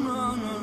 no, no.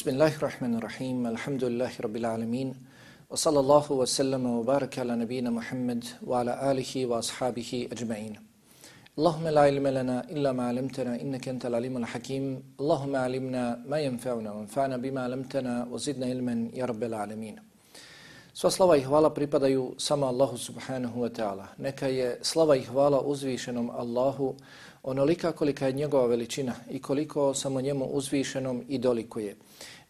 Bismillahirrahmanirrahim. Alhamdulillahi rabbil alamin. Wa sallallahu wa sallam wa baraka ala nabina Muhammad wa ala alihi wa ashabihi ajma'in. Allahumma la ilma lana illa ma 'allamtana innaka antal alimul hakim. Allahumma 'allimna ma yanfa'una wanfa'na bima 'allamtana wa zidna ilman ya rabbil alamin. Sva slava i hvala pripadaju samo Allahu subhanahu wa ta'ala. Neka je slava i hvala uzvišenom Allahu onolika kolika je njegova veličina i koliko samo njemu uzvišenom i dolikuje.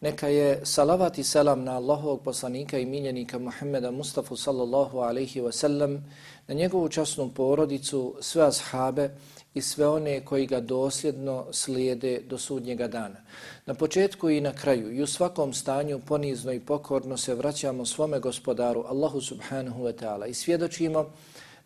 Neka je salavat i selam na Allahovog poslanika i miljenika Muhammeda Mustafa sallallahu alaihi wa sallam, na njegovu časnu porodicu, sve ashabe i sve one koji ga dosljedno slijede do sudnjega dana. Na početku i na kraju i u svakom stanju ponizno i pokorno se vraćamo svome gospodaru Allahu subhanahu wa ta'ala i svjedočimo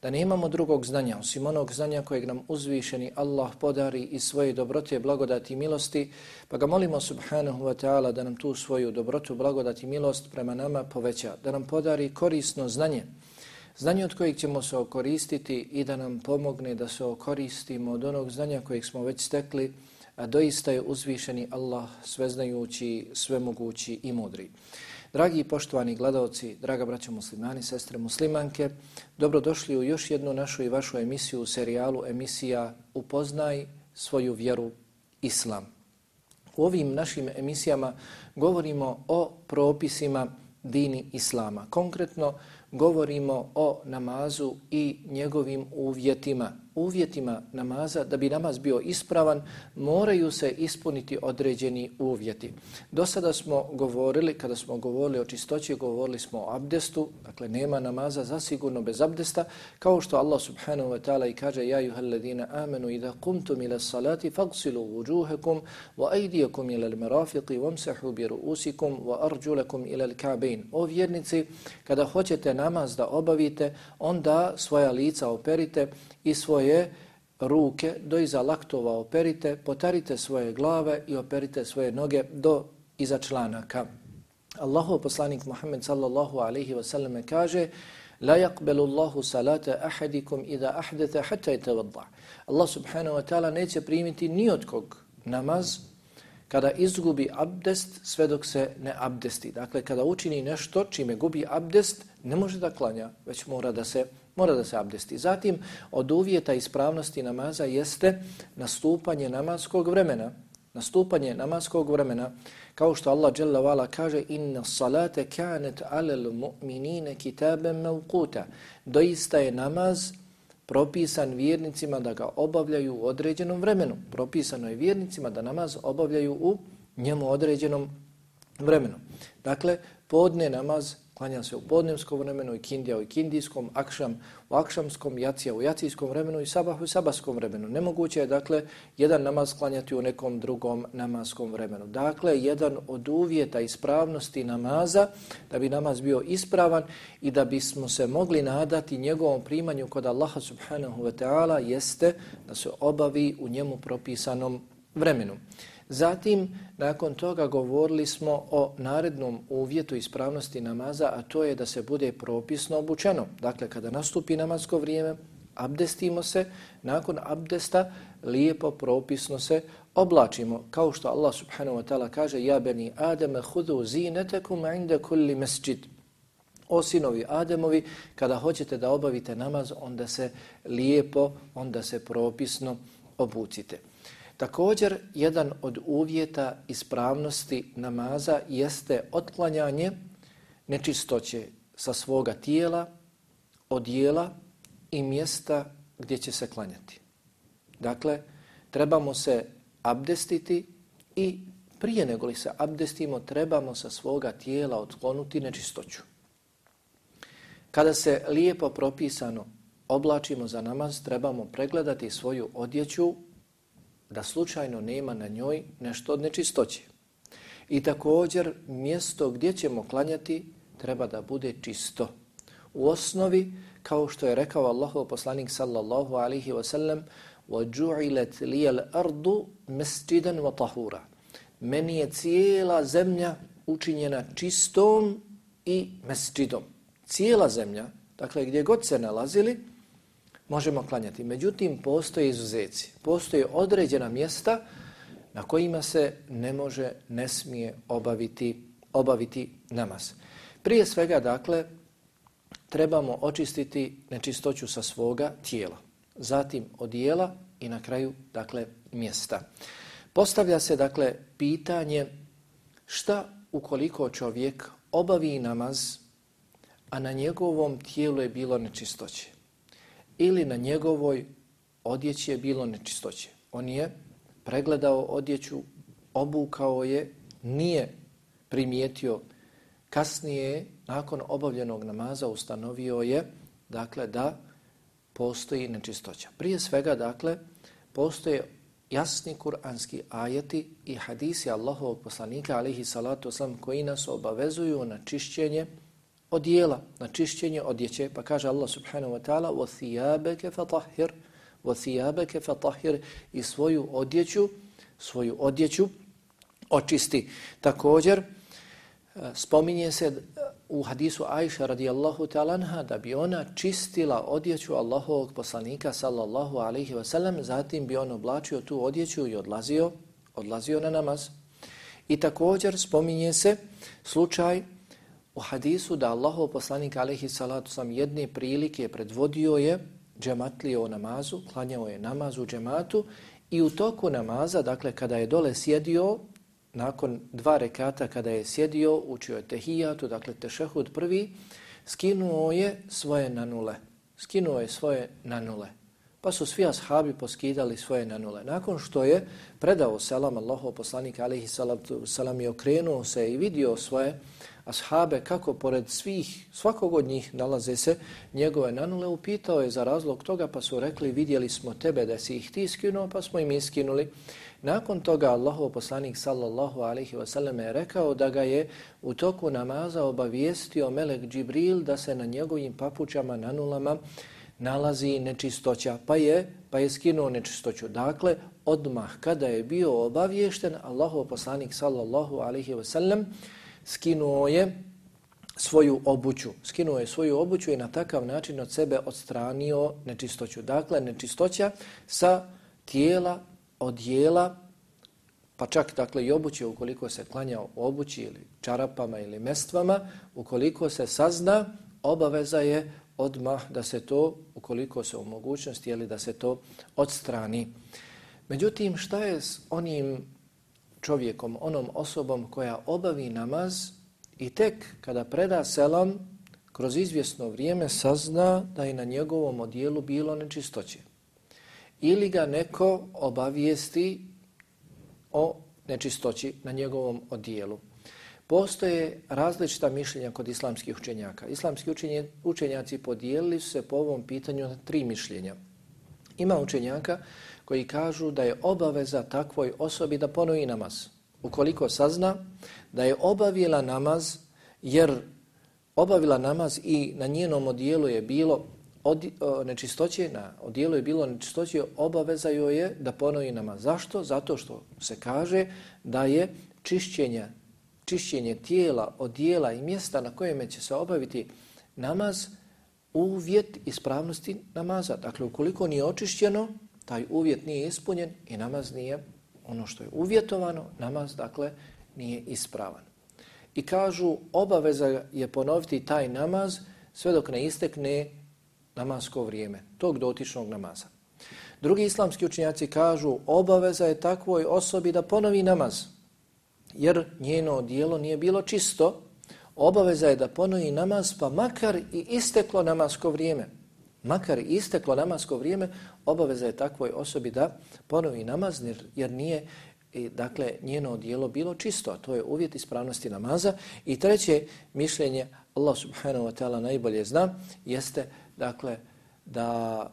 da ne imamo drugog znanja osim onog znanja kojeg nam uzvišeni Allah podari iz svoje dobrote, blagodati i milosti, pa ga molimo subhanahu wa ta'ala da nam tu svoju dobrotu, blagodati i milost prema nama poveća, da nam podari korisno znanje, znanje od kojeg ćemo se okoristiti i da nam pomogne da se okoristimo od onog znanja kojeg smo već stekli, a doista je uzvišeni Allah sveznajući, svemogući i mudri. Dragi i poštovani gledalci, draga braćo muslimani, sestre muslimanke, dobrodošli u još jednu našu i vašu emisiju u serijalu emisija Upoznaj svoju vjeru Islam. U ovim našim emisijama govorimo o propisima dini Islama. Konkretno govorimo o namazu i njegovim uvjetima, uvjetima namaza, da bi namaz bio ispravan, moraju se ispuniti određeni uvjeti. Do sada smo govorili, kada smo govorili o čistoći, govorili smo o abdestu, dakle nema namaza zasigurno bez abdesta, kao što Allah subhanahu wa ta'ala i kaže Ja juhal ladina amenu idha kumtum ila salati fagsilu vujuhekum wa ajdijakum ila merafiqi vamsahu bi ruusikum wa arđulakum ila l'kabein. O vjernici, kada hoćete namaz da obavite, onda svoja lica operite i svoje ruke do iza laktova operite, potarite svoje glave i operite svoje noge do iza članaka. Allahu poslanik Muhammed sallallahu alaihi wasallam kaže La yaqbalu Allahu salata ahadikum idha ahdatha hatta yatawadda. Allah subhanahu wa ta'ala neće primiti ni od kog namaz kada izgubi abdest sve dok se ne abdesti. Dakle, kada učini nešto čime gubi abdest, ne može da klanja, već mora da se mora da se abdesti. Zatim, od uvjeta ispravnosti namaza jeste nastupanje namaskog vremena. Nastupanje namaskog vremena, kao što Allah dželle vala kaže inna salate kanet alel mu'minine kitaben mevkuta. Doista je namaz propisan vjernicima da ga obavljaju u određenom vremenu. Propisano je vjernicima da namaz obavljaju u njemu određenom vremenu. Dakle, podne namaz klanja se u podnevskom vremenu i kindija u kindijskom, akšam u akšamskom, jacija u jacijskom vremenu i sabah u sabahskom vremenu. Nemoguće je, dakle, jedan namaz klanjati u nekom drugom namaskom vremenu. Dakle, jedan od uvjeta ispravnosti namaza, da bi namaz bio ispravan i da bismo se mogli nadati njegovom primanju kod Allaha subhanahu wa ta'ala, jeste da se obavi u njemu propisanom vremenu. Zatim, nakon toga govorili smo o narednom uvjetu ispravnosti namaza, a to je da se bude propisno obučeno. Dakle, kada nastupi namazko vrijeme, abdestimo se, nakon abdesta lijepo propisno se oblačimo. Kao što Allah subhanahu wa ta'ala kaže Ja beni Ademe hudu zinetekum inda kulli mesđid. O sinovi Ademovi, kada hoćete da obavite namaz, onda se lijepo, onda se propisno obucite. Također, jedan od uvjeta ispravnosti namaza jeste otklanjanje nečistoće sa svoga tijela, odijela i mjesta gdje će se klanjati. Dakle, trebamo se abdestiti i prije nego li se abdestimo, trebamo sa svoga tijela otklonuti nečistoću. Kada se lijepo propisano oblačimo za namaz, trebamo pregledati svoju odjeću da slučajno nema na njoj nešto od nečistoće. I također mjesto gdje ćemo klanjati treba da bude čisto. U osnovi, kao što je rekao Allahov poslanik sallallahu alihi wasallam, وَجُعِلَتْ لِيَ الْأَرْضُ مَسْجِدًا وَطَهُورًا Meni je cijela zemlja učinjena čistom i mesđidom. Cijela zemlja, dakle gdje god se nalazili, možemo klanjati. Međutim, postoje izuzeci. Postoje određena mjesta na kojima se ne može, ne smije obaviti, obaviti namaz. Prije svega, dakle, trebamo očistiti nečistoću sa svoga tijela. Zatim odijela i na kraju, dakle, mjesta. Postavlja se, dakle, pitanje šta ukoliko čovjek obavi namaz, a na njegovom tijelu je bilo nečistoće ili na njegovoj odjeći je bilo nečistoće. On je pregledao odjeću, obukao je, nije primijetio kasnije, nakon obavljenog namaza, ustanovio je dakle, da postoji nečistoća. Prije svega, dakle, postoje jasni kuranski ajeti i hadisi Allahovog poslanika, alihi salatu oslam, koji nas obavezuju na čišćenje odijela, na čišćenje odjeće, pa kaže Allah subhanahu wa ta'ala وَثِيَابَكَ فَطَحِرْ وَثِيَابَكَ فَطَحِرْ i svoju odjeću, svoju odjeću očisti. Također, e, spominje se u hadisu Aisha radijallahu ta'ala da bi ona čistila odjeću Allahovog poslanika sallallahu alaihi wa sallam, zatim bi on oblačio tu odjeću i odlazio, odlazio na namaz. I također spominje se slučaj u hadisu da Allahov poslanik alaihi salatu sam jedne prilike predvodio je džematlije o namazu, klanjao je namaz u džematu i u toku namaza, dakle kada je dole sjedio, nakon dva rekata kada je sjedio, učio je tehijatu, dakle tešehud prvi, skinuo je svoje nanule. Skinuo je svoje nanule. Pa su svi ashabi poskidali svoje nanule. Nakon što je predao selam Allahov poslanik alaihi salatu salam i okrenuo se i vidio svoje ashabe kako pored svih, svakog od njih nalaze se njegove nanule, upitao je za razlog toga pa su rekli vidjeli smo tebe da si ih ti skinuo pa smo im iskinuli. Nakon toga Allahov poslanik sallallahu alaihi wasallam je rekao da ga je u toku namaza obavijestio Melek Džibril da se na njegovim papučama nanulama nalazi nečistoća, pa je, pa je skinuo nečistoću. Dakle, odmah kada je bio obaviješten, Allahov poslanik sallallahu alaihi wasallam skinuo je svoju obuću. Skinuo je svoju obuću i na takav način od sebe odstranio nečistoću. Dakle, nečistoća sa tijela, odjela, pa čak dakle i obuće ukoliko se klanja u obući ili čarapama ili mestvama, ukoliko se sazna, obaveza je odmah da se to, ukoliko se u mogućnosti, ili da se to odstrani. Međutim, šta je s onim čovjekom, onom osobom koja obavi namaz i tek kada preda selam, kroz izvjesno vrijeme sazna da je na njegovom odijelu bilo nečistoće. Ili ga neko obavijesti o nečistoći na njegovom odijelu. Postoje različita mišljenja kod islamskih učenjaka. Islamski učenjaci podijelili se po ovom pitanju na tri mišljenja. Ima učenjaka koji kažu da je obaveza takvoj osobi da ponovi namaz. Ukoliko sazna da je obavila namaz, jer obavila namaz i na njenom odijelu je bilo od, o, nečistoće, na odijelu je bilo nečistoće, obaveza joj je da ponovi namaz. Zašto? Zato što se kaže da je čišćenje, čišćenje tijela, odijela i mjesta na kojem će se obaviti namaz uvjet ispravnosti namaza. Dakle, ukoliko nije očišćeno, taj uvjet nije ispunjen i namaz nije ono što je uvjetovano, namaz dakle nije ispravan. I kažu obaveza je ponoviti taj namaz sve dok ne istekne namasko vrijeme, tog dotičnog namaza. Drugi islamski učinjaci kažu obaveza je takvoj osobi da ponovi namaz, jer njeno dijelo nije bilo čisto, obaveza je da ponovi namaz, pa makar i isteklo namasko vrijeme. Makar i isteklo namasko vrijeme, obaveza je takvoj osobi da ponovi namaz, jer nije i, dakle, njeno dijelo bilo čisto, a to je uvjet ispravnosti namaza. I treće mišljenje, Allah subhanahu wa ta'ala najbolje zna, jeste dakle, da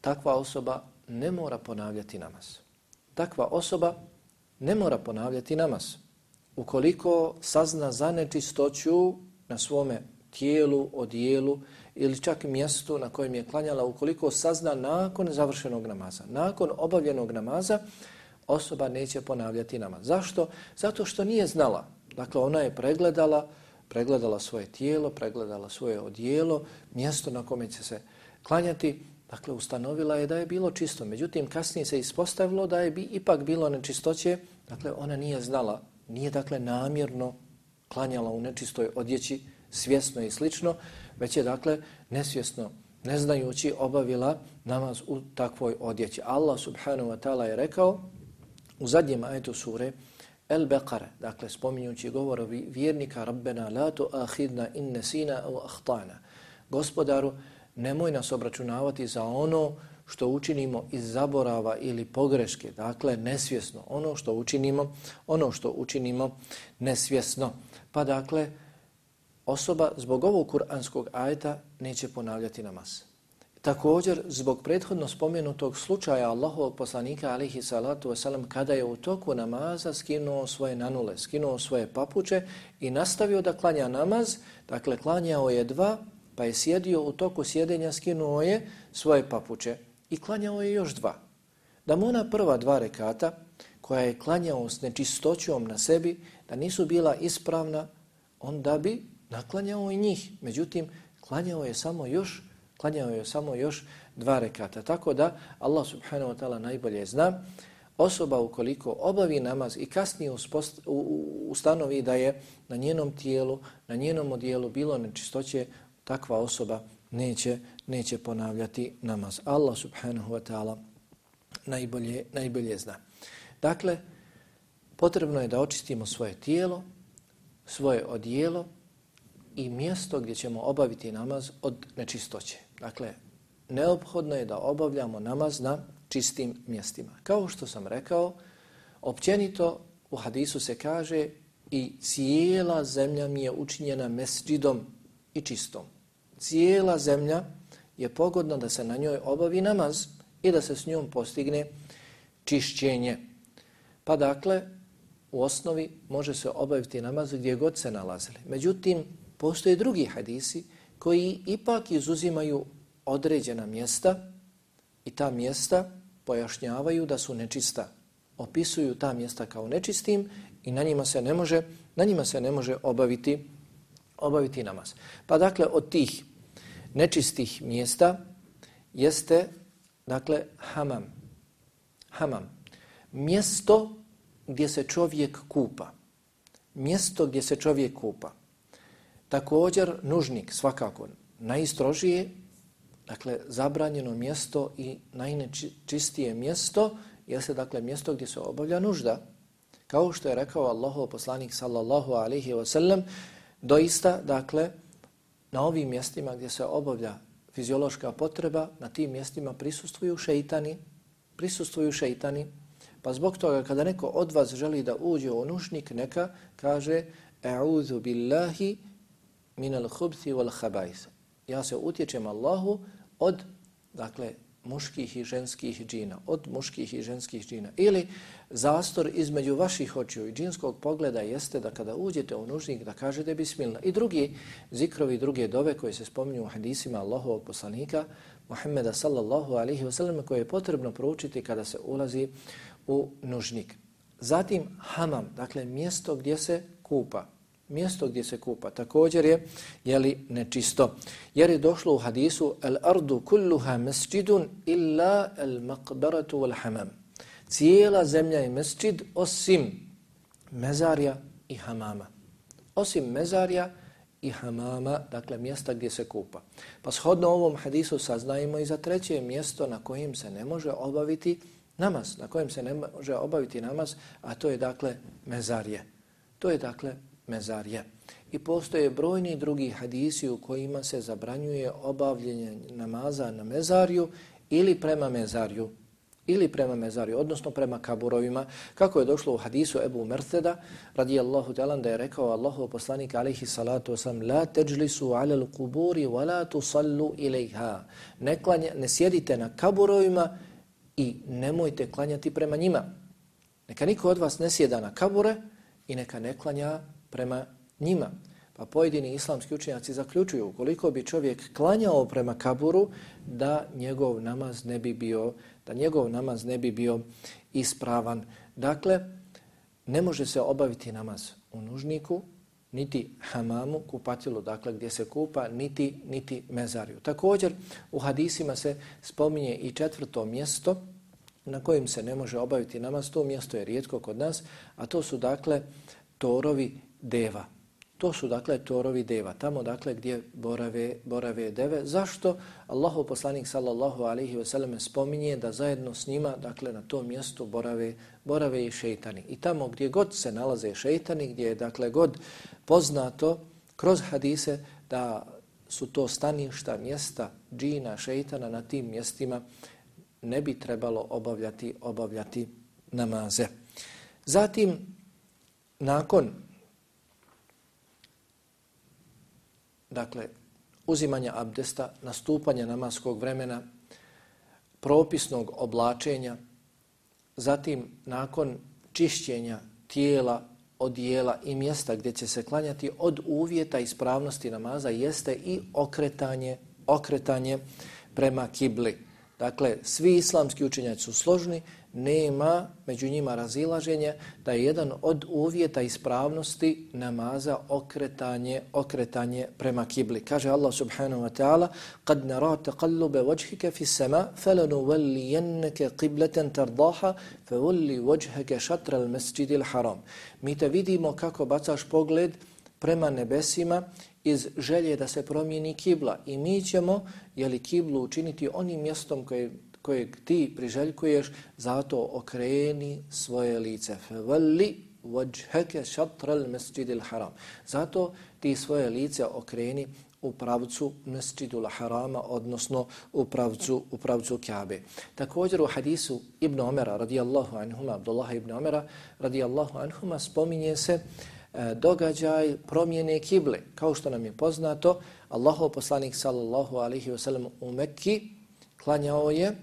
takva osoba ne mora ponavljati namaz. Takva osoba ne mora ponavljati namaz. Ukoliko sazna za nečistoću na svome tijelu, odijelu ili čak mjestu na kojem je klanjala, ukoliko sazna nakon završenog namaza, nakon obavljenog namaza, osoba neće ponavljati namaz. Zašto? Zato što nije znala. Dakle, ona je pregledala, pregledala svoje tijelo, pregledala svoje odijelo, mjesto na kome će se klanjati, dakle, ustanovila je da je bilo čisto. Međutim, kasnije se ispostavilo da je bi ipak bilo nečistoće, dakle, ona nije znala, nije, dakle, namjerno klanjala u nečistoj odjeći, svjesno i slično, već je, dakle, nesvjesno, neznajući, obavila namaz u takvoj odjeći. Allah subhanahu wa ta'ala je rekao u zadnjem ajetu sure, El Beqare, dakle spominjući govor vjernika Rabbena la tu ahidna in nesina u ahtana. Gospodaru, nemoj nas obračunavati za ono što učinimo iz zaborava ili pogreške, dakle nesvjesno, ono što učinimo, ono što učinimo nesvjesno. Pa dakle, osoba zbog ovog kuranskog ajeta neće ponavljati namaz. Također, zbog prethodno spomenutog slučaja Allahovog poslanika alihi salatu wasalam, kada je u toku namaza skinuo svoje nanule, skinuo svoje papuče i nastavio da klanja namaz, dakle klanjao je dva, pa je sjedio u toku sjedenja, skinuo je svoje papuče i klanjao je još dva. Da mu ona prva dva rekata, koja je klanjao s nečistoćom na sebi, da nisu bila ispravna, onda bi naklanjao i njih. Međutim, klanjao je samo još Klanjao je samo još dva rekata. Tako da Allah subhanahu wa ta'ala najbolje zna osoba ukoliko obavi namaz i kasnije ustanovi da je na njenom tijelu, na njenom odijelu bilo nečistoće, takva osoba neće, neće ponavljati namaz. Allah subhanahu wa ta'ala najbolje, najbolje zna. Dakle, potrebno je da očistimo svoje tijelo, svoje odijelo i mjesto gdje ćemo obaviti namaz od nečistoće. Dakle, neophodno je da obavljamo namaz na čistim mjestima. Kao što sam rekao, općenito u hadisu se kaže i cijela zemlja mi je učinjena mesđidom i čistom. Cijela zemlja je pogodna da se na njoj obavi namaz i da se s njom postigne čišćenje. Pa dakle, u osnovi može se obaviti namaz gdje god se nalazili. Međutim, postoje drugi hadisi koji ipak izuzimaju određena mjesta i ta mjesta pojašnjavaju da su nečista. Opisuju ta mjesta kao nečistim i na njima se ne može, na njima se ne može obaviti, obaviti namaz. Pa dakle, od tih nečistih mjesta jeste dakle hamam. Hamam. Mjesto gdje se čovjek kupa. Mjesto gdje se čovjek kupa. Također nužnik svakako najistrožije, dakle zabranjeno mjesto i najnečistije mjesto jeste dakle mjesto gdje se obavlja nužda. Kao što je rekao Allahov poslanik sallallahu alaihi wa sallam, doista dakle na ovim mjestima gdje se obavlja fiziološka potreba, na tim mjestima prisustvuju šeitani, prisustvuju šeitani, pa zbog toga kada neko od vas želi da uđe u nužnik, neka kaže A'udhu billahi min al-khubthi wal-khaba'is. Ja se utječem Allahu od dakle muških i ženskih džina, od muških i ženskih džina. Ili zastor između vaših očiju i džinskog pogleda jeste da kada uđete u nužnik da kažete bismillah. I drugi zikrovi, druge dove koje se spominju u hadisima Allahovog poslanika Muhammeda sallallahu alihi wasallam koje je potrebno proučiti kada se ulazi u nužnik. Zatim hamam, dakle mjesto gdje se kupa, mjesto gdje se kupa također je jeli nečisto. Jer je došlo u hadisu al ardu kulluha masjidun illa al maqbaratu wal hamam. Cijela zemlja je masjid osim mezarja i hamama. Osim mezarja i hamama, dakle mjesta gdje se kupa. Pa shodno ovom hadisu saznajemo i za treće mjesto na kojim se ne može obaviti namaz, na kojem se ne može obaviti namaz, a to je dakle mezarje. To je dakle mezarje. I postoje brojni drugi hadisi u kojima se zabranjuje obavljanje namaza na mezarju ili prema mezarju ili prema mezarju, odnosno prema kaburovima, kako je došlo u hadisu Ebu Merteda, radijallahu talan, da je rekao Allahu poslanik alaihi salatu wasam, la teđlisu ala l'kuburi, wa la tusallu ilaiha. Ne, klanja, ne sjedite na kaburovima i nemojte klanjati prema njima. Neka niko od vas ne sjeda na kabure i neka ne klanja prema njima. Pa pojedini islamski učenjaci zaključuju ukoliko bi čovjek klanjao prema kaburu da njegov namaz ne bi bio da njegov namaz ne bi bio ispravan. Dakle, ne može se obaviti namaz u nužniku, niti hamamu, kupatilu, dakle gdje se kupa, niti, niti mezariju. Također, u hadisima se spominje i četvrto mjesto na kojim se ne može obaviti namaz. To mjesto je rijetko kod nas, a to su dakle torovi deva. To su dakle torovi deva, tamo dakle gdje borave, borave deve. Zašto Allahov poslanik sallallahu alaihi ve selleme spominje da zajedno s njima, dakle na tom mjestu borave, borave i šeitani. I tamo gdje god se nalaze šeitani, gdje je dakle god poznato kroz hadise da su to staništa, mjesta džina, šeitana na tim mjestima, ne bi trebalo obavljati, obavljati namaze. Zatim, nakon dakle, uzimanja abdesta, nastupanja namaskog vremena, propisnog oblačenja, zatim nakon čišćenja tijela, odijela i mjesta gdje će se klanjati od uvjeta ispravnosti namaza jeste i okretanje, okretanje prema kibli. Dakle, svi islamski učenjaci su složni, nema među njima razilaženje da je jedan od uvjeta ispravnosti namaza okretanje okretanje prema kibli. Kaže Allah subhanahu wa ta'ala kad nara taqallube vajhike fi sama felanu vali jenneke qibleten tardaha fe vali vajhike šatra al al haram. Mi te vidimo kako bacaš pogled prema nebesima iz želje da se promijeni kibla i mi ćemo jeli kiblu učiniti onim mjestom koje kojeg ti priželjkuješ, zato okreni svoje lice. Fevali vajheke šatral mesjidil haram. Zato ti svoje lice okreni u pravcu mesjidul harama, odnosno u pravcu, u pravcu Kjabe. Također u hadisu Ibn Omera, radijallahu anhuma, Abdullah ibn Omera, radijallahu anhuma, spominje se E, događaj promjene kible. Kao što nam je poznato, Allahov poslanik sallallahu alaihi wasallam u Mekki klanjao je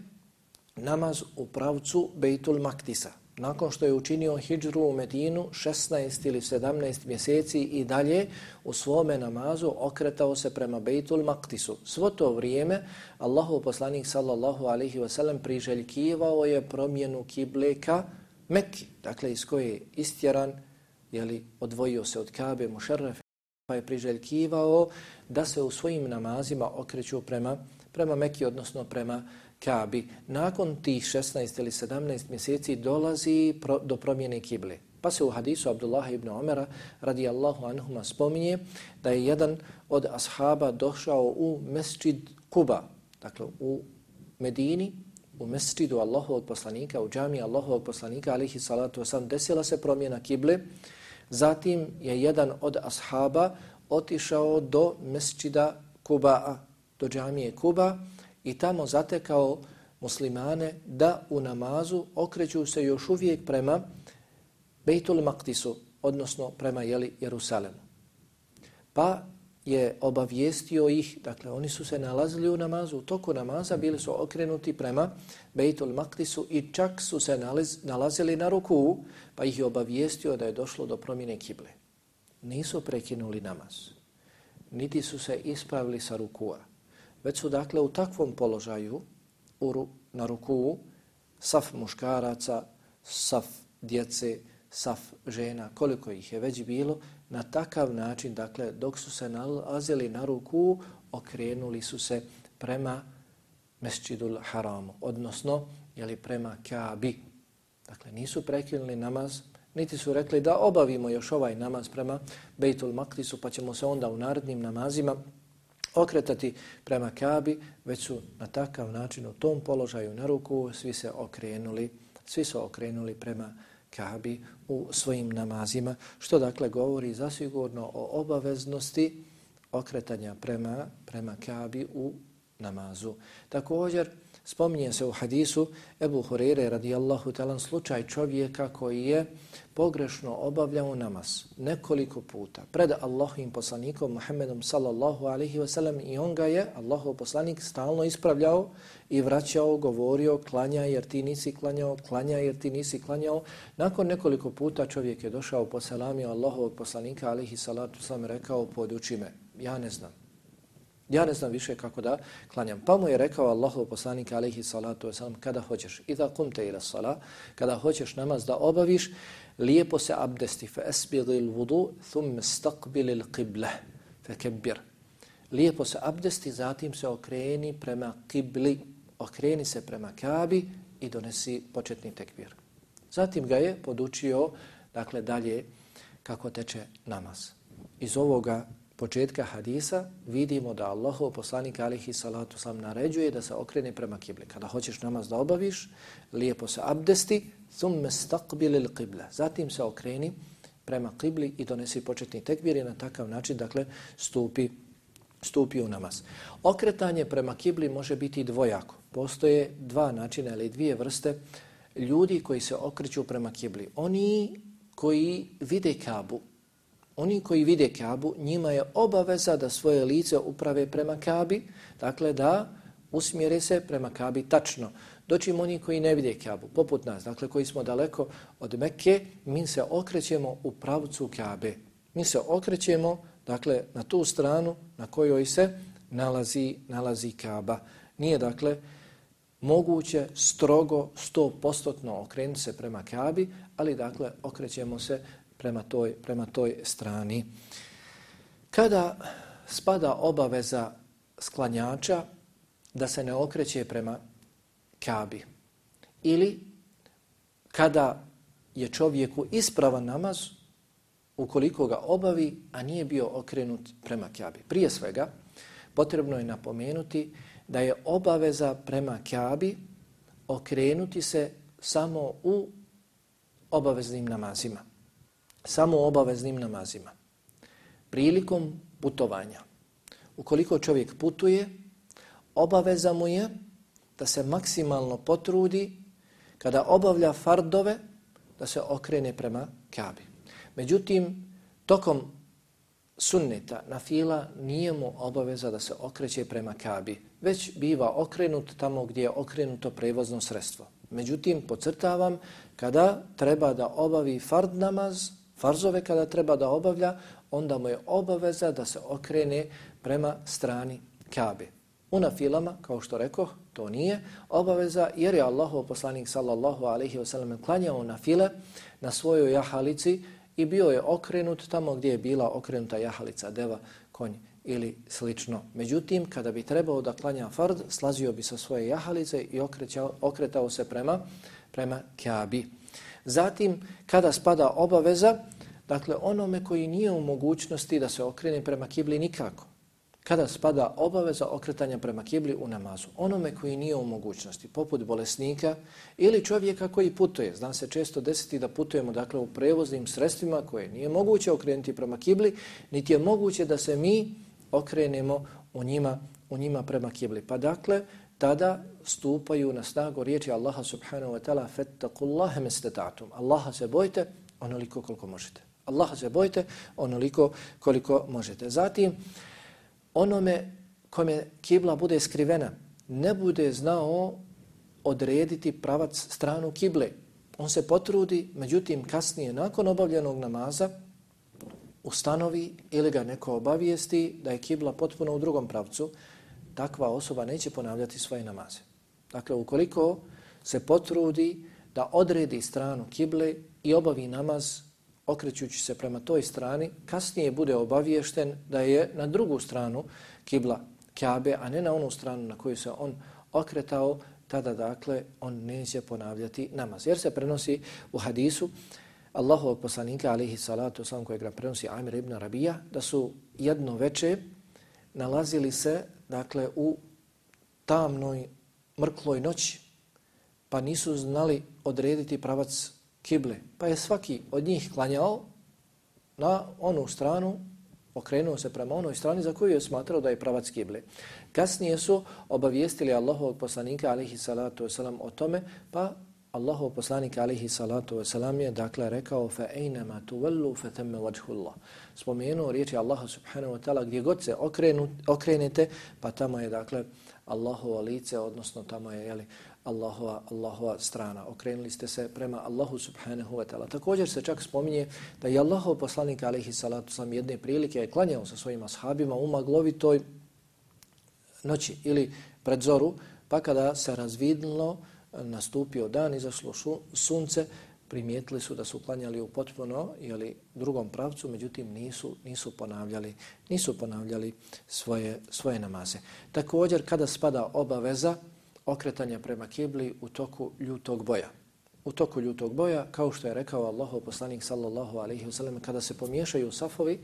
namaz u pravcu Bejtul Maktisa. Nakon što je učinio hijđru u Medinu 16 ili 17 mjeseci i dalje u svome namazu okretao se prema Bejtul Maktisu. Svo to vrijeme Allahov poslanik sallallahu alaihi wasallam priželjkivao je promjenu kibleka Mekki, dakle iz koje je istjeran, jeli, odvojio se od Kabe, Mušerrefe, pa je priželjkivao da se u svojim namazima okreću prema, prema Mekki, odnosno prema Kabi, nakon tih 16 ili 17 mjeseci dolazi pro, do promjene kible. Pa se u hadisu Abdullah ibn Omera radijallahu anhuma spominje da je jedan od ashaba došao u mesčid Kuba, dakle u Medini, u mesčidu Allahovog poslanika, u džami Allahovog poslanika, alihi salatu wasalam, desila se promjena kible. Zatim je jedan od ashaba otišao do mesčida Kubaa, do džamije Kuba, i tamo zatekao muslimane da u namazu okreću se još uvijek prema Bejtul Maktisu, odnosno prema jeli, Jerusalemu. Pa je obavijestio ih, dakle oni su se nalazili u namazu, u toku namaza bili su okrenuti prema Bejtul Maktisu i čak su se nalaz, nalazili na ruku, pa ih je obavijestio da je došlo do promjene kible. Nisu prekinuli namaz, niti su se ispravili sa rukua već su dakle u takvom položaju u, na ruku saf muškaraca, saf djece, saf žena, koliko ih je već bilo, na takav način, dakle, dok su se nalazili na ruku, okrenuli su se prema mesčidul haramu, odnosno, jeli prema Kabi. Dakle, nisu prekinuli namaz, niti su rekli da obavimo još ovaj namaz prema Bejtul Maktisu, pa ćemo se onda u narednim namazima okretati prema Kabi, već su na takav način u tom položaju na ruku svi se okrenuli, svi su okrenuli prema Kabi u svojim namazima, što dakle govori zasigurno o obaveznosti okretanja prema, prema Kabi u namazu. Također, Spominje se u hadisu Ebu Hurire radijallahu talan slučaj čovjeka koji je pogrešno obavljao namaz nekoliko puta pred Allahim poslanikom Muhammedom sallallahu alihi wasallam i on ga je, Allahov poslanik, stalno ispravljao i vraćao, govorio, klanja jer ti nisi klanjao, klanja jer ti nisi klanjao. Nakon nekoliko puta čovjek je došao poselamio Allahovog poslanika alihi salatu sam rekao poduči me, ja ne znam. Ja ne znam više kako da klanjam. Pa mu je rekao Allahu poslanik alaihi salatu wasalam, kada hoćeš, idha kumte ila sala, kada hoćeš namaz da obaviš, lijepo se abdesti, fa asbidil wudu vudu, thumme stakbili il qibla, fa. Lijepo se abdesti, zatim se okreni prema kibli, okreni se prema kabi i donesi početni tekbir. Zatim ga je podučio, dakle, dalje kako teče namaz. Iz ovoga početka hadisa vidimo da Allahov poslanik alihi salatu sam naređuje da se okrene prema kibli. Kada hoćeš namaz da obaviš, lijepo se abdesti, thumme staqbilil qibla. Zatim se okreni prema kibli i donesi početni tekbir i na takav način, dakle, stupi, stupi u namaz. Okretanje prema kibli može biti dvojako. Postoje dva načina ili dvije vrste ljudi koji se okreću prema kibli. Oni koji vide kabu, Oni koji vide Kabu, njima je obaveza da svoje lice uprave prema Kabi, dakle da usmjere se prema Kabi tačno. Doćim oni koji ne vide Kabu, poput nas, dakle koji smo daleko od Mekke, mi se okrećemo u pravcu Kabe. Mi se okrećemo, dakle, na tu stranu na kojoj se nalazi, nalazi Kaba. Nije, dakle, moguće strogo, sto postotno okrenuti se prema Kabi, ali, dakle, okrećemo se prema toj, prema toj strani. Kada spada obaveza sklanjača da se ne okreće prema kabi ili kada je čovjeku ispravan namaz ukoliko ga obavi, a nije bio okrenut prema kabi. Prije svega, potrebno je napomenuti da je obaveza prema kabi okrenuti se samo u obaveznim namazima samo obaveznim namazima. Prilikom putovanja. Ukoliko čovjek putuje, obaveza mu je da se maksimalno potrudi kada obavlja fardove da se okrene prema Kabi. Međutim, tokom sunneta na fila nije mu obaveza da se okreće prema Kabi, već biva okrenut tamo gdje je okrenuto prevozno sredstvo. Međutim, pocrtavam, kada treba da obavi fard namaz, farzove kada treba da obavlja, onda mu je obaveza da se okrene prema strani Kabe. U nafilama, kao što rekao, to nije obaveza, jer je Allahov poslanik sallallahu alaihi wasallam klanjao nafile na svojoj jahalici i bio je okrenut tamo gdje je bila okrenuta jahalica, deva, konj ili slično. Međutim, kada bi trebao da klanja fard, slazio bi sa svoje jahalice i okrećao, okretao se prema, prema Kabi. Zatim, kada spada obaveza, dakle onome koji nije u mogućnosti da se okrene prema kibli nikako. Kada spada obaveza okretanja prema kibli u namazu, onome koji nije u mogućnosti, poput bolesnika ili čovjeka koji putuje. Zna se često desiti da putujemo dakle, u prevoznim sredstvima koje nije moguće okrenuti prema kibli, niti je moguće da se mi okrenemo u njima, u njima prema kibli. Pa dakle, tada stupaju na snagu riječi Allaha subhanahu wa ta'ala fattaqullaha mastatatum. Allaha se bojte onoliko koliko možete. Allaha se bojte onoliko koliko možete. Zatim, onome kome kibla bude skrivena, ne bude znao odrediti pravac stranu kible. On se potrudi, međutim, kasnije, nakon obavljenog namaza, ustanovi ili ga neko obavijesti da je kibla potpuno u drugom pravcu, takva osoba neće ponavljati svoje namaze. Dakle, ukoliko se potrudi da odredi stranu kible i obavi namaz okrećući se prema toj strani, kasnije bude obaviješten da je na drugu stranu kibla Kabe, a ne na onu stranu na koju se on okretao, tada dakle on neće ponavljati namaz. Jer se prenosi u hadisu Allahovog poslanika, alihi salatu sam kojeg ga prenosi Amir ibn Rabija, da su jedno veče nalazili se dakle u tamnoj, mrkloj noći, pa nisu znali odrediti pravac kible. Pa je svaki od njih klanjao na onu stranu, okrenuo se prema onoj strani za koju je smatrao da je pravac kible. Kasnije su obavijestili Allahovog poslanika alihi salatu wasalam o tome, pa Allahov poslanik alihi salatu wasalam je dakle rekao fa einama tuwallu fa thamma wajhullah. Spomenuo riječi Allaha subhanahu wa ta'ala gdje god se okrenu, okrenete, pa tamo je dakle Allahovo lice, odnosno tamo je jeli, Allahova, Allahova strana. Okrenuli ste se prema Allahu subhanahu wa ta'ala. Također se čak spominje da je Allahov poslanik alihi salatu sam jedne prilike je klanjao sa svojim ashabima u maglovitoj noći ili pred zoru, pa kada se razvidnilo, nastupio dan, izašlo šu, sunce, primijetili su da su klanjali u potpuno ili drugom pravcu, međutim nisu nisu ponavljali nisu ponavljali svoje svoje namaze. Također kada spada obaveza okretanja prema kibli u toku ljutog boja. U toku ljutog boja, kao što je rekao Allahov poslanik sallallahu alejhi ve sellem, kada se pomiješaju safovi,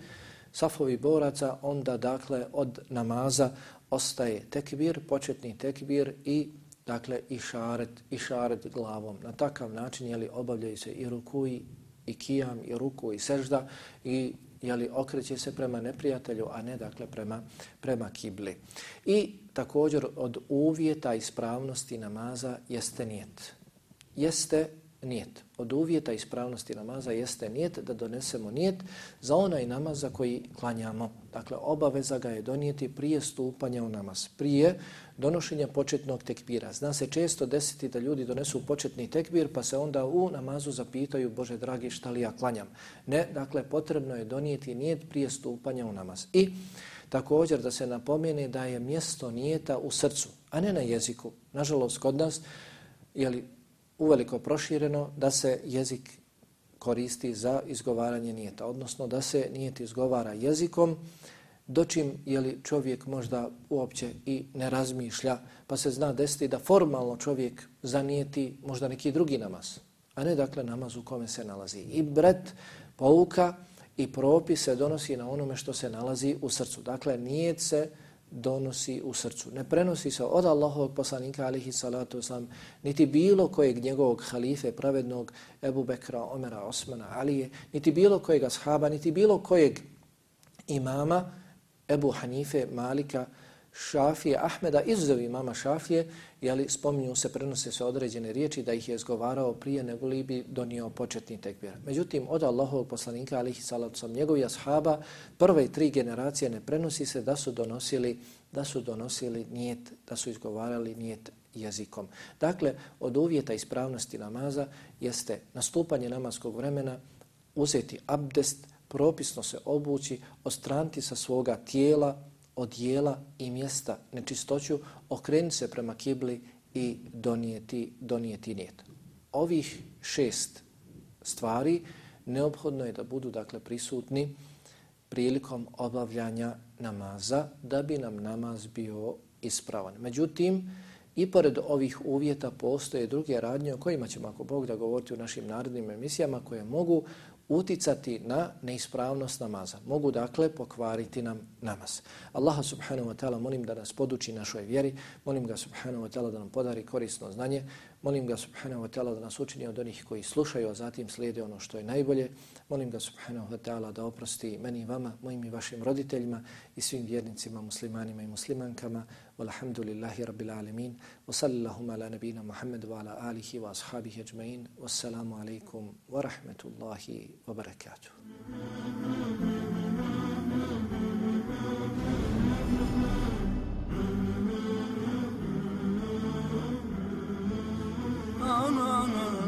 safovi boraca, onda dakle od namaza ostaje tekbir, početni tekbir i dakle i šaret, i šaret glavom. Na takav način jeli, obavljaju se i rukuji, i kijam, i ruku, i sežda, i jeli, okreće se prema neprijatelju, a ne dakle prema, prema kibli. I također od uvjeta ispravnosti namaza jeste nijet. Jeste nijet. Od uvjeta ispravnosti namaza jeste nijet da donesemo nijet za onaj namaz za koji klanjamo. Dakle, obaveza ga je donijeti prije stupanja u namaz, prije donošenja početnog tekbira. Zna se često desiti da ljudi donesu početni tekbir pa se onda u namazu zapitaju Bože dragi šta li ja klanjam. Ne, dakle, potrebno je donijeti nijet prije stupanja u namaz. I također da se napomene da je mjesto nijeta u srcu, a ne na jeziku. Nažalost, kod nas, jeli, uveliko prošireno da se jezik koristi za izgovaranje nijeta, odnosno da se nijet izgovara jezikom, dočim je li čovjek možda uopće i ne razmišlja, pa se zna desiti da formalno čovjek zanijeti možda neki drugi namaz, a ne dakle namaz u kome se nalazi. I bret, pouka i propis se donosi na onome što se nalazi u srcu. Dakle, nijet se donosi u srcu. Ne prenosi se od Allahovog poslanika alihi salatu sam, niti bilo kojeg njegovog halife pravednog Ebu Bekra, Omera, Osmana, Alije, niti bilo kojeg ashaba, niti bilo kojeg imama Ebu Hanife, Malika, Šafije, Ahmeda, izuzev imama Šafije, jeli spominju se, prenose se određene riječi da ih je zgovarao prije nego li bi donio početni tekbir. Međutim, od Allahovog poslanika, alihi salatu sam, njegovi ashaba, prve tri generacije ne prenosi se da su donosili da su donosili nijet, da su izgovarali nijet jezikom. Dakle, od uvjeta ispravnosti namaza jeste nastupanje namaskog vremena, uzeti abdest, propisno se obući, ostranti sa svoga tijela, odjela i mjesta nečistoću, okrenuti se prema kibli i donijeti, donijeti nijet. Ovih šest stvari neophodno je da budu dakle prisutni prilikom obavljanja namaza da bi nam namaz bio ispravan. Međutim, i pored ovih uvjeta postoje druge radnje o kojima ćemo ako Bog da govoriti u našim narodnim emisijama koje mogu uticati na neispravnost namaza. Mogu dakle pokvariti nam namaz. Allaha subhanahu wa ta'ala molim da nas poduči našoj vjeri, molim ga subhanahu wa ta'ala da nam podari korisno znanje, molim ga subhanahu wa ta'ala da nas učini od onih koji slušaju, a zatim slijede ono što je najbolje. Molim ga subhanahu wa ta'ala da oprosti meni i vama, mojim i vašim roditeljima i svim vjernicima, muslimanima i muslimankama. Walhamdulillahi rabbil alemin. Wa sallallahu ala nabina Muhammedu wa ala alihi wa ashabihi ajma'in. Wassalamu alaikum wa rahmatullahi wa barakatuh. no, no.